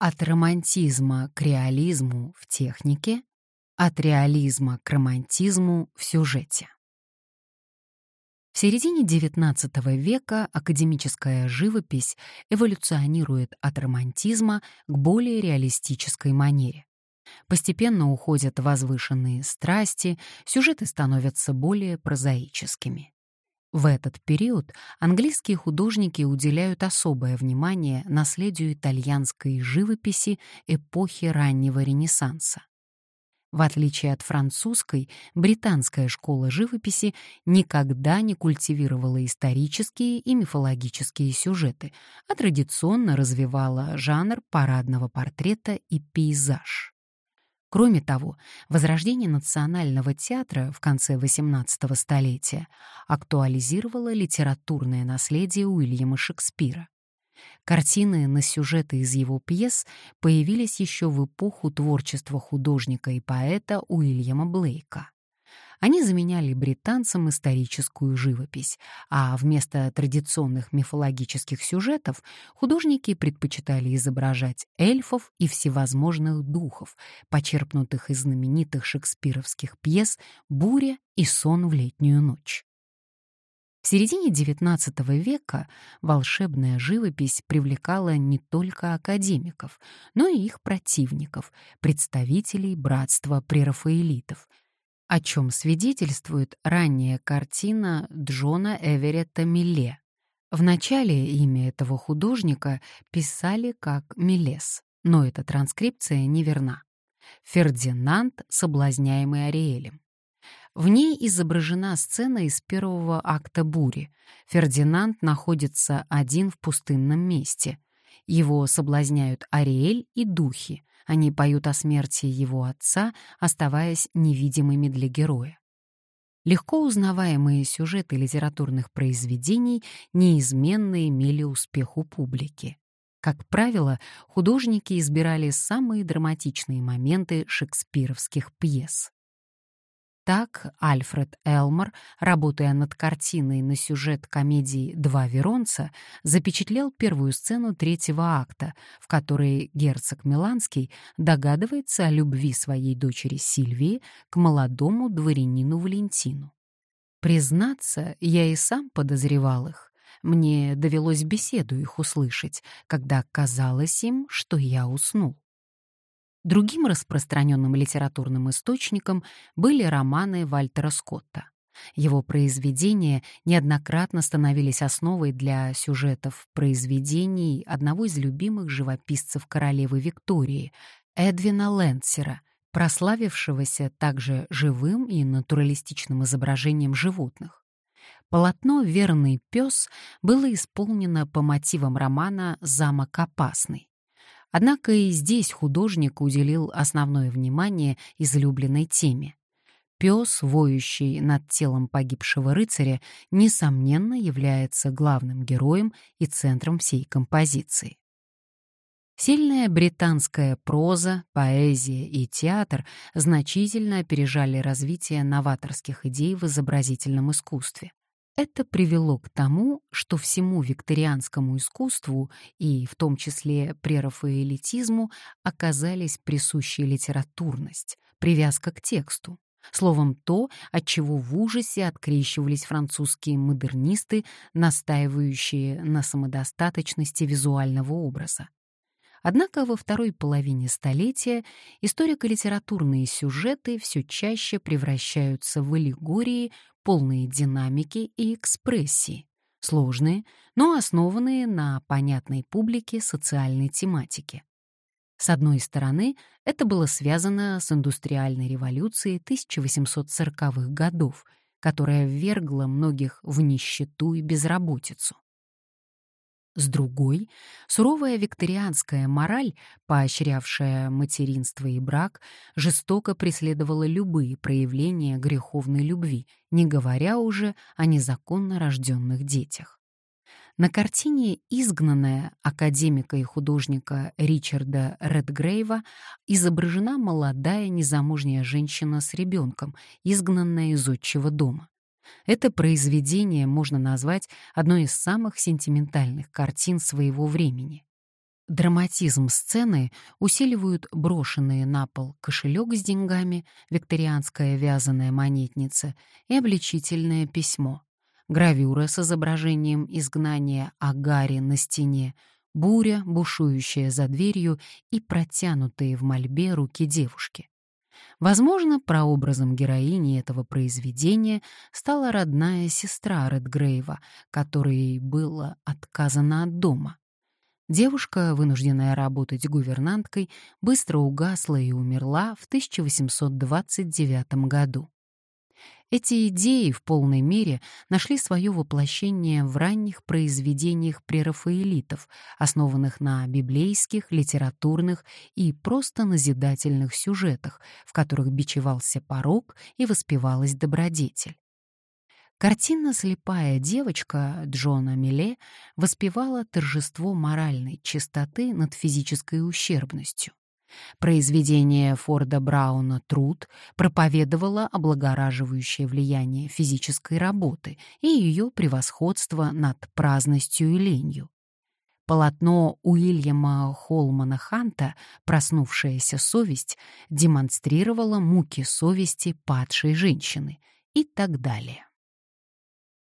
От романтизма к реализму в технике, от реализма к романтизму в сюжете. В середине XIX века академическая живопись эволюционирует от романтизма к более реалистической манере. Постепенно уходят возвышенные страсти, сюжеты становятся более прозаическими. В этот период английские художники уделяют особое внимание наследию итальянской живописи эпохи раннего Ренессанса. В отличие от французской, британская школа живописи никогда не культивировала исторические и мифологические сюжеты, а традиционно развивала жанр парадного портрета и пейзаж. Кроме того, возрождение национального театра в конце XVIII столетия актуализировало литературное наследие Уильяма Шекспира. Картины на сюжеты из его пьес появились еще в эпоху творчества художника и поэта Уильяма Блейка. Они заменяли британцам историческую живопись, а вместо традиционных мифологических сюжетов художники предпочитали изображать эльфов и всевозможных духов, почерпнутых из знаменитых шекспировских пьес «Буря» и «Сон в летнюю ночь». В середине XIX века волшебная живопись привлекала не только академиков, но и их противников, представителей братства прерафаэлитов — о чем свидетельствует ранняя картина Джона Эверетта Милле. В начале имя этого художника писали как Милес, но эта транскрипция неверна. Фердинанд, соблазняемый Ариэлем. В ней изображена сцена из первого акта бури. Фердинанд находится один в пустынном месте. Его соблазняют Ариэль и духи, они поют о смерти его отца, оставаясь невидимыми для героя. Легко узнаваемые сюжеты литературных произведений неизменно имели успех у публики. Как правило, художники избирали самые драматичные моменты шекспировских пьес. Так Альфред Элмор, работая над картиной на сюжет комедии «Два Веронца», запечатлел первую сцену третьего акта, в которой герцог Миланский догадывается о любви своей дочери Сильвии к молодому дворянину Валентину. Признаться, я и сам подозревал их. Мне довелось беседу их услышать, когда казалось им, что я уснул. Другим распространенным литературным источником были романы Вальтера Скотта. Его произведения неоднократно становились основой для сюжетов произведений одного из любимых живописцев королевы Виктории, Эдвина Лэнсера, прославившегося также живым и натуралистичным изображением животных. Полотно «Верный пес» было исполнено по мотивам романа «Замок опасный». Однако и здесь художник уделил основное внимание излюбленной теме. Пес, воющий над телом погибшего рыцаря, несомненно является главным героем и центром всей композиции. Сильная британская проза, поэзия и театр значительно опережали развитие новаторских идей в изобразительном искусстве. Это привело к тому, что всему викторианскому искусству, и в том числе прерафаэлитизму, оказались присущи литературность, привязка к тексту. Словом, то, от чего в ужасе открещивались французские модернисты, настаивающие на самодостаточности визуального образа. Однако во второй половине столетия историко-литературные сюжеты все чаще превращаются в аллегории, полные динамики и экспрессии, сложные, но основанные на понятной публике социальной тематике. С одной стороны, это было связано с индустриальной революцией 1840-х годов, которая ввергла многих в нищету и безработицу. С другой, суровая викторианская мораль, поощрявшая материнство и брак, жестоко преследовала любые проявления греховной любви, не говоря уже о незаконно рожденных детях. На картине «Изгнанная» академика и художника Ричарда Редгрейва изображена молодая незамужняя женщина с ребенком, изгнанная из отчего дома. Это произведение можно назвать одной из самых сентиментальных картин своего времени. Драматизм сцены усиливают брошенные на пол кошелек с деньгами, викторианская вязаная монетница и обличительное письмо, гравюра с изображением изгнания Агари на стене, буря, бушующая за дверью и протянутые в мольбе руки девушки. Возможно, прообразом героини этого произведения стала родная сестра Редгрейва, которой было отказано от дома. Девушка, вынужденная работать гувернанткой, быстро угасла и умерла в 1829 году. Эти идеи в полной мере нашли свое воплощение в ранних произведениях прерафаэлитов, основанных на библейских, литературных и просто назидательных сюжетах, в которых бичевался порог и воспевалась добродетель. Картина «Слепая девочка» Джона Миле воспевала торжество моральной чистоты над физической ущербностью. Произведение Форда Брауна «Труд» проповедовало облагораживающее влияние физической работы и ее превосходство над праздностью и ленью. Полотно Уильяма Холмана Ханта «Проснувшаяся совесть» демонстрировало муки совести падшей женщины и так далее.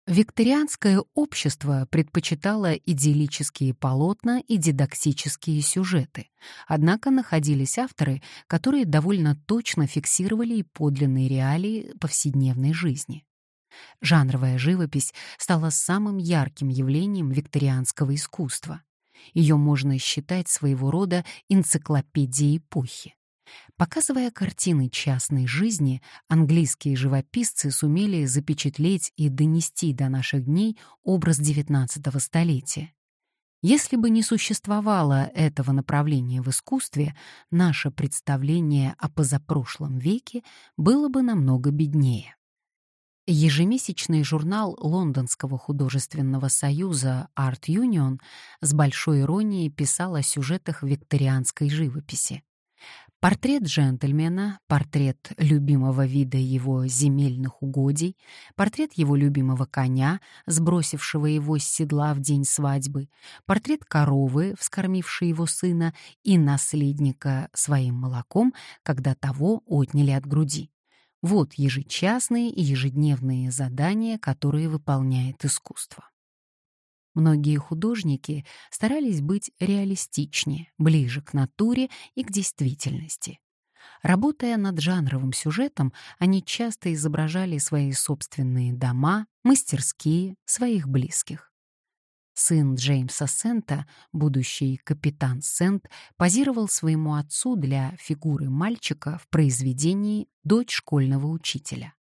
Викторианское общество предпочитало идиллические полотна и дидактические сюжеты, однако находились авторы, которые довольно точно фиксировали и подлинные реалии повседневной жизни. Жанровая живопись стала самым ярким явлением викторианского искусства. Ее можно считать своего рода энциклопедией эпохи. Показывая картины частной жизни, английские живописцы сумели запечатлеть и донести до наших дней образ XIX столетия. Если бы не существовало этого направления в искусстве, наше представление о позапрошлом веке было бы намного беднее. Ежемесячный журнал Лондонского художественного союза Art Union с большой иронией писал о сюжетах викторианской живописи. Портрет джентльмена, портрет любимого вида его земельных угодий, портрет его любимого коня, сбросившего его с седла в день свадьбы, портрет коровы, вскормившей его сына, и наследника своим молоком, когда того отняли от груди. Вот ежечасные и ежедневные задания, которые выполняет искусство. Многие художники старались быть реалистичнее, ближе к натуре и к действительности. Работая над жанровым сюжетом, они часто изображали свои собственные дома, мастерские, своих близких. Сын Джеймса Сента, будущий капитан Сент, позировал своему отцу для фигуры мальчика в произведении «Дочь школьного учителя».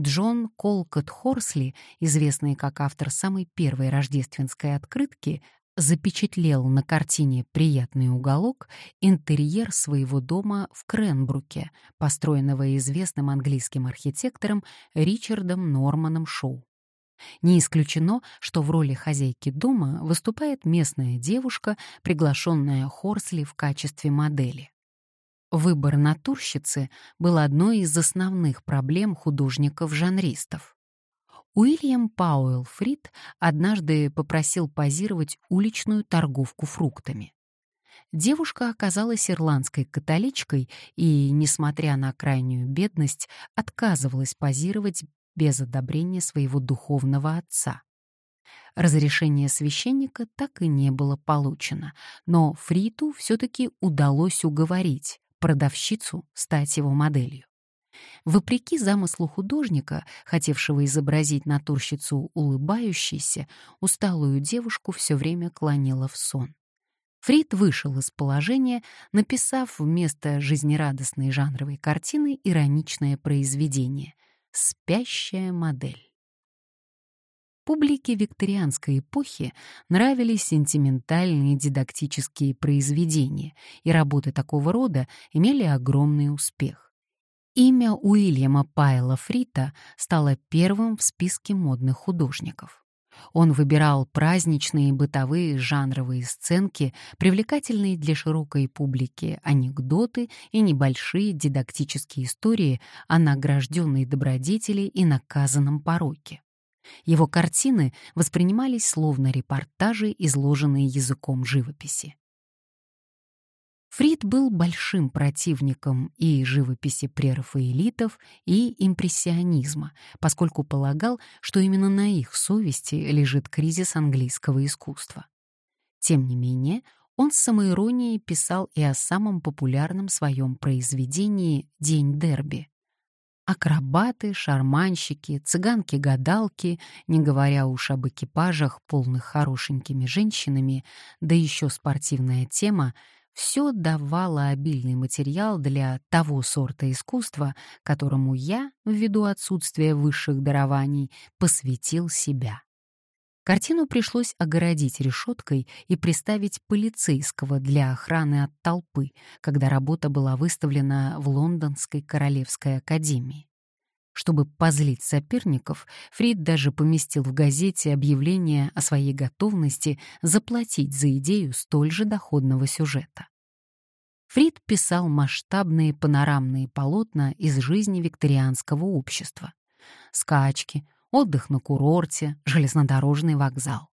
Джон Колкот Хорсли, известный как автор самой первой рождественской открытки, запечатлел на картине «Приятный уголок» интерьер своего дома в Кренбруке, построенного известным английским архитектором Ричардом Норманом Шоу. Не исключено, что в роли хозяйки дома выступает местная девушка, приглашенная Хорсли в качестве модели. Выбор натурщицы был одной из основных проблем художников-жанристов. Уильям Пауэлл Фрид однажды попросил позировать уличную торговку фруктами. Девушка оказалась ирландской католичкой и, несмотря на крайнюю бедность, отказывалась позировать без одобрения своего духовного отца. Разрешение священника так и не было получено, но Фриту все-таки удалось уговорить продавщицу стать его моделью. Вопреки замыслу художника, хотевшего изобразить натурщицу улыбающейся, усталую девушку все время клонила в сон. Фрид вышел из положения, написав вместо жизнерадостной жанровой картины ироничное произведение «Спящая модель». Публике викторианской эпохи нравились сентиментальные дидактические произведения, и работы такого рода имели огромный успех. Имя Уильяма Пайла Фрита стало первым в списке модных художников. Он выбирал праздничные бытовые жанровые сценки, привлекательные для широкой публики анекдоты и небольшие дидактические истории о награжденной добродетели и наказанном пороке. Его картины воспринимались словно репортажи, изложенные языком живописи. Фрид был большим противником и живописи прерафаэлитов, и импрессионизма, поскольку полагал, что именно на их совести лежит кризис английского искусства. Тем не менее, он с самоиронией писал и о самом популярном своем произведении «День дерби». Акробаты, шарманщики, цыганки-гадалки, не говоря уж об экипажах, полных хорошенькими женщинами, да еще спортивная тема — все давало обильный материал для того сорта искусства, которому я, ввиду отсутствия высших дарований, посвятил себя. Картину пришлось огородить решеткой и приставить полицейского для охраны от толпы, когда работа была выставлена в Лондонской Королевской академии. Чтобы позлить соперников, Фрид даже поместил в газете объявление о своей готовности заплатить за идею столь же доходного сюжета. Фрид писал масштабные панорамные полотна из жизни викторианского общества. Скачки, отдых на курорте, железнодорожный вокзал.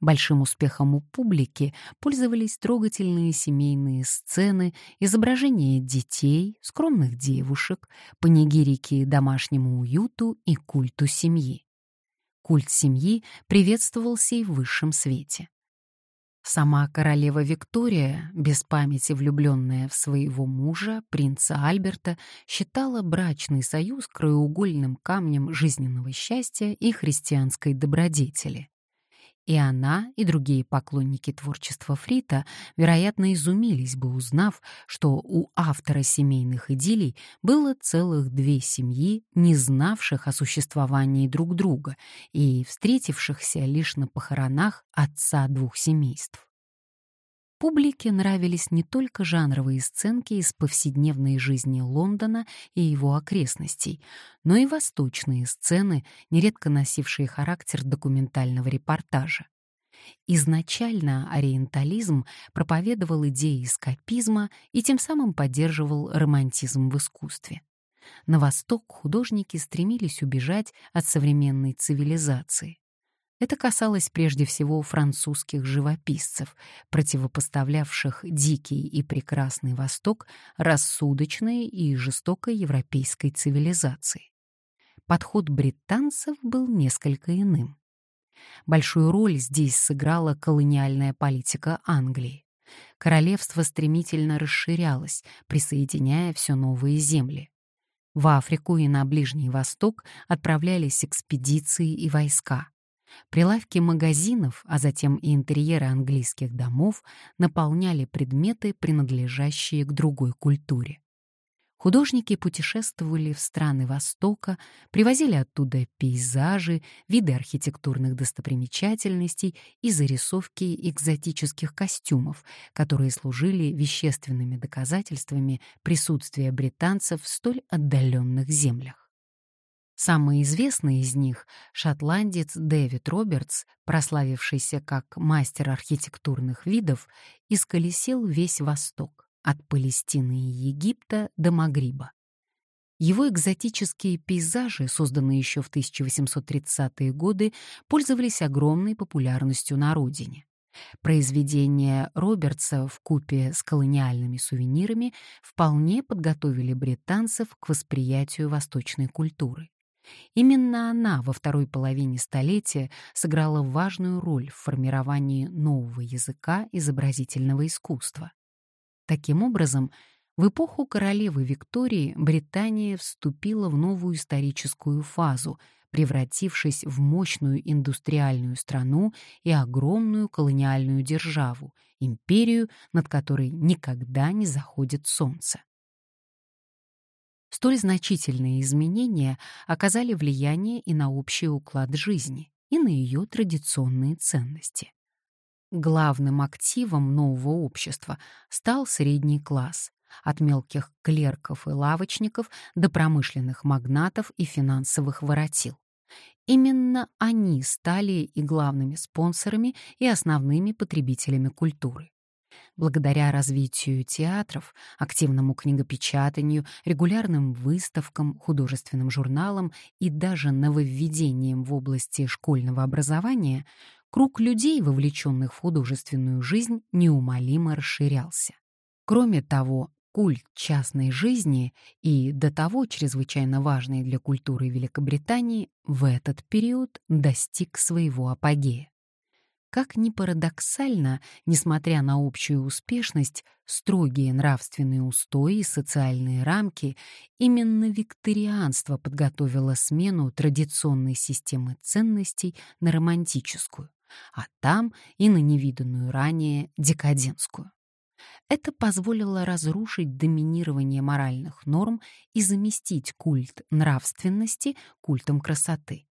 Большим успехом у публики пользовались трогательные семейные сцены, изображения детей, скромных девушек, панигирики домашнему уюту и культу семьи. Культ семьи приветствовался и в высшем свете. Сама королева Виктория, без памяти влюбленная в своего мужа, принца Альберта, считала брачный союз краеугольным камнем жизненного счастья и христианской добродетели. И она, и другие поклонники творчества Фрита, вероятно, изумились бы, узнав, что у автора семейных идиллий было целых две семьи, не знавших о существовании друг друга и встретившихся лишь на похоронах отца двух семейств. Публике нравились не только жанровые сценки из повседневной жизни Лондона и его окрестностей, но и восточные сцены, нередко носившие характер документального репортажа. Изначально ориентализм проповедовал идеи эскапизма и тем самым поддерживал романтизм в искусстве. На восток художники стремились убежать от современной цивилизации. Это касалось прежде всего французских живописцев, противопоставлявших дикий и прекрасный Восток рассудочной и жестокой европейской цивилизации. Подход британцев был несколько иным. Большую роль здесь сыграла колониальная политика Англии. Королевство стремительно расширялось, присоединяя все новые земли. В Африку и на Ближний Восток отправлялись экспедиции и войска. Прилавки магазинов, а затем и интерьеры английских домов наполняли предметы, принадлежащие к другой культуре. Художники путешествовали в страны Востока, привозили оттуда пейзажи, виды архитектурных достопримечательностей и зарисовки экзотических костюмов, которые служили вещественными доказательствами присутствия британцев в столь отдаленных землях. Самый известный из них — шотландец Дэвид Робертс, прославившийся как мастер архитектурных видов, исколесил весь Восток, от Палестины и Египта до Магриба. Его экзотические пейзажи, созданные еще в 1830-е годы, пользовались огромной популярностью на родине. Произведения Робертса в купе с колониальными сувенирами вполне подготовили британцев к восприятию восточной культуры. Именно она во второй половине столетия сыграла важную роль в формировании нового языка изобразительного искусства. Таким образом, в эпоху королевы Виктории Британия вступила в новую историческую фазу, превратившись в мощную индустриальную страну и огромную колониальную державу, империю, над которой никогда не заходит солнце. Столь значительные изменения оказали влияние и на общий уклад жизни, и на ее традиционные ценности. Главным активом нового общества стал средний класс, от мелких клерков и лавочников до промышленных магнатов и финансовых воротил. Именно они стали и главными спонсорами, и основными потребителями культуры. Благодаря развитию театров, активному книгопечатанию, регулярным выставкам, художественным журналам и даже нововведениям в области школьного образования, круг людей, вовлеченных в художественную жизнь, неумолимо расширялся. Кроме того, культ частной жизни и до того чрезвычайно важный для культуры Великобритании в этот период достиг своего апогея. Как ни парадоксально, несмотря на общую успешность, строгие нравственные устои и социальные рамки, именно викторианство подготовило смену традиционной системы ценностей на романтическую, а там и на невиданную ранее декадентскую. Это позволило разрушить доминирование моральных норм и заместить культ нравственности культом красоты.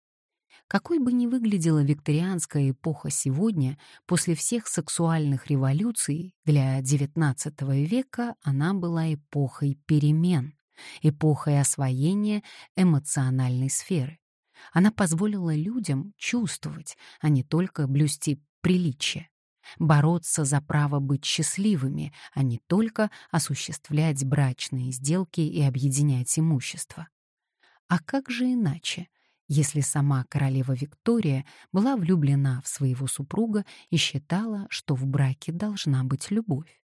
Какой бы ни выглядела викторианская эпоха сегодня, после всех сексуальных революций для XIX века она была эпохой перемен, эпохой освоения эмоциональной сферы. Она позволила людям чувствовать, а не только блюсти приличие, бороться за право быть счастливыми, а не только осуществлять брачные сделки и объединять имущество. А как же иначе? Если сама королева Виктория была влюблена в своего супруга и считала, что в браке должна быть любовь.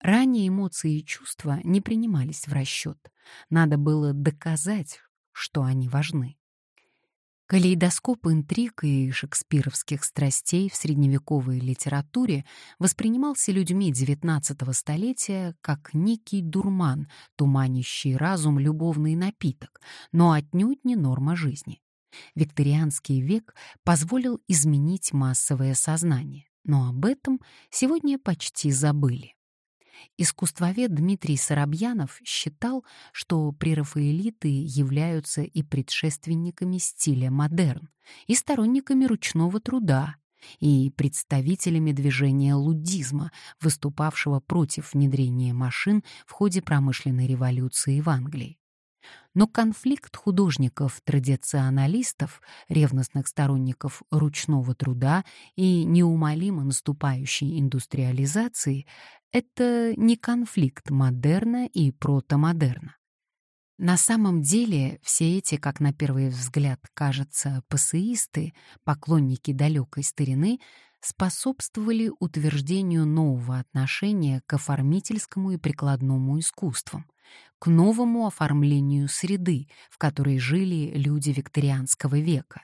Ранее эмоции и чувства не принимались в расчет. Надо было доказать, что они важны. Калейдоскоп интриг и шекспировских страстей в средневековой литературе воспринимался людьми XIX столетия как некий дурман, туманящий разум любовный напиток, но отнюдь не норма жизни. Викторианский век позволил изменить массовое сознание, но об этом сегодня почти забыли. Искусствовед Дмитрий Соробьянов считал, что прерафаэлиты являются и предшественниками стиля модерн, и сторонниками ручного труда, и представителями движения луддизма, выступавшего против внедрения машин в ходе промышленной революции в Англии. Но конфликт художников-традиционалистов, ревностных сторонников ручного труда и неумолимо наступающей индустриализации — это не конфликт модерна и протомодерна. На самом деле все эти, как на первый взгляд кажется, пассеисты, поклонники далекой старины, способствовали утверждению нового отношения к оформительскому и прикладному искусствам, к новому оформлению среды, в которой жили люди викторианского века.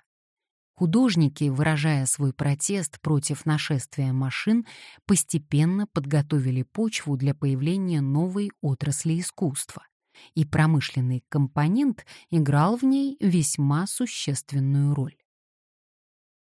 Художники, выражая свой протест против нашествия машин, постепенно подготовили почву для появления новой отрасли искусства, и промышленный компонент играл в ней весьма существенную роль.